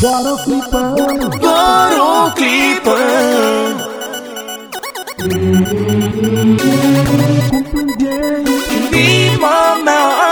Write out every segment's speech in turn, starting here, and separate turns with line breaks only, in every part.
Daro Clipper Daro Clipper Be my man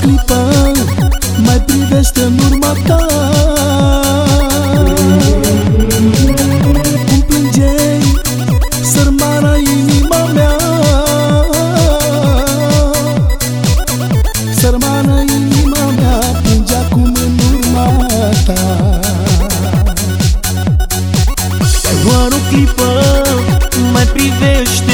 clipă Mai privește în urma ta Cum plângeai sărmana inima mea Sărmana inima mea plânge acum în urma ta Doar o clipă mai privește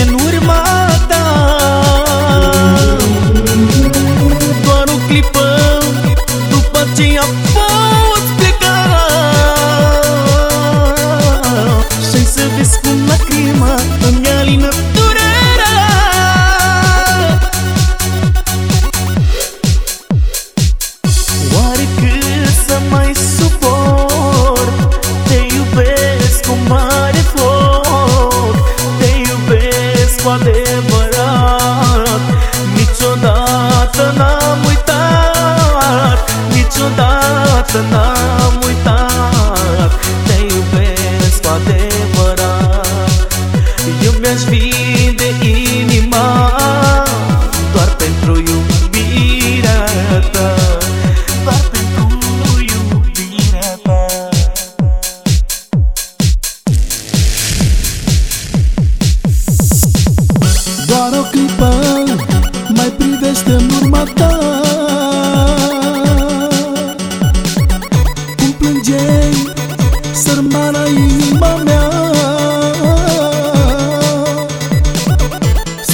spate părat Niciodată n-am uitat Niciodată n-am uitat Te iubesc cu adevărat Eu mi-aș fi de inima Doar pentru iubirea ta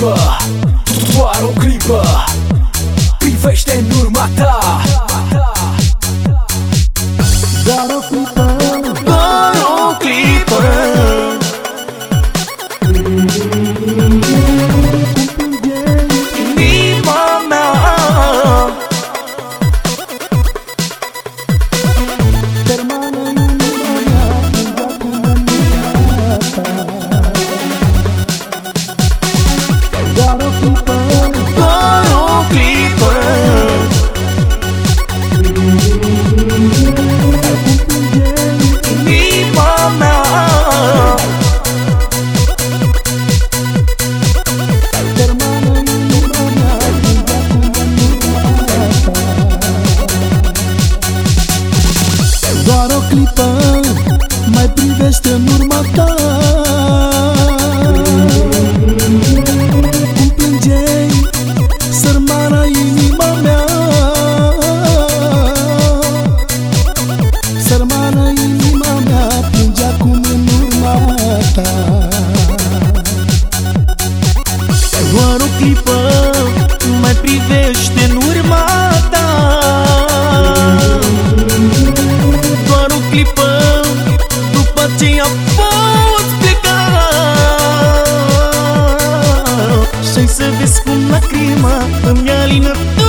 clipă Doar o clipă Privește în urma ta گەشتە مورمەتا پنجەی سەرمانایی نیمامە سەرمانایی نیمامە پنجە کوم مورمەتا Doar o clipă mai privește în urmă lacrima Îmi ia lină